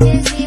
always is